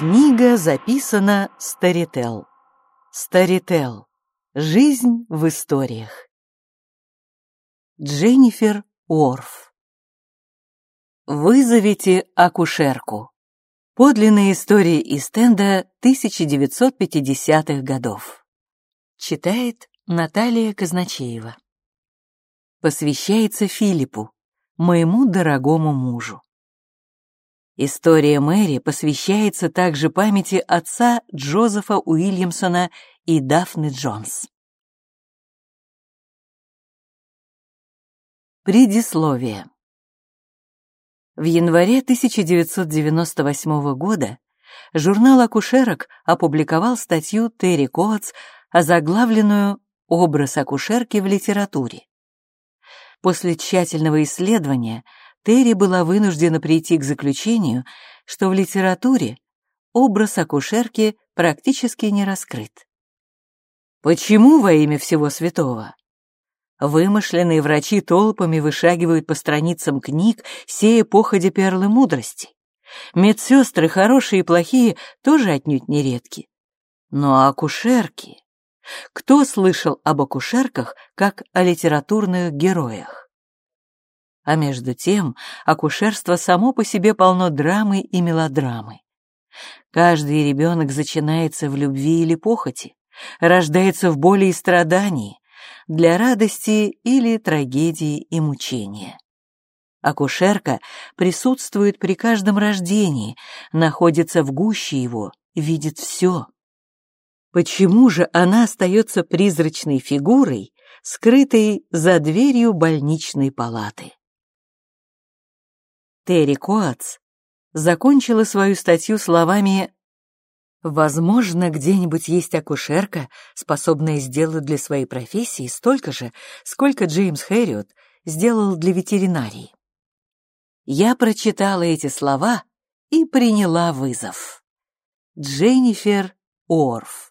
Книга записана Старител. Старител. Жизнь в историях. Дженнифер Уорф. Вызовите акушерку. Подлинные истории из стенда 1950-х годов. Читает Наталья Казначеева. Посвящается Филиппу, моему дорогому мужу. История Мэри посвящается также памяти отца Джозефа Уильямсона и Дафны Джонс. Предисловие. В январе 1998 года журнал «Акушерок» опубликовал статью Терри Коатс, озаглавленную «Образ акушерки в литературе». После тщательного исследования Терри была вынуждена прийти к заключению, что в литературе образ акушерки практически не раскрыт. Почему во имя всего святого? Вымышленные врачи толпами вышагивают по страницам книг, сея походе перлы мудрости. Медсестры, хорошие и плохие, тоже отнюдь не редки. Но акушерки... Кто слышал об акушерках как о литературных героях? А между тем, акушерство само по себе полно драмы и мелодрамы. Каждый ребенок зачинается в любви или похоти, рождается в боли и страдании, для радости или трагедии и мучения. Акушерка присутствует при каждом рождении, находится в гуще его, видит все. Почему же она остается призрачной фигурой, скрытой за дверью больничной палаты? Терри Коац закончила свою статью словами «Возможно, где-нибудь есть акушерка, способная сделать для своей профессии столько же, сколько Джеймс Хэриот сделал для ветеринарии». Я прочитала эти слова и приняла вызов. Дженнифер Орф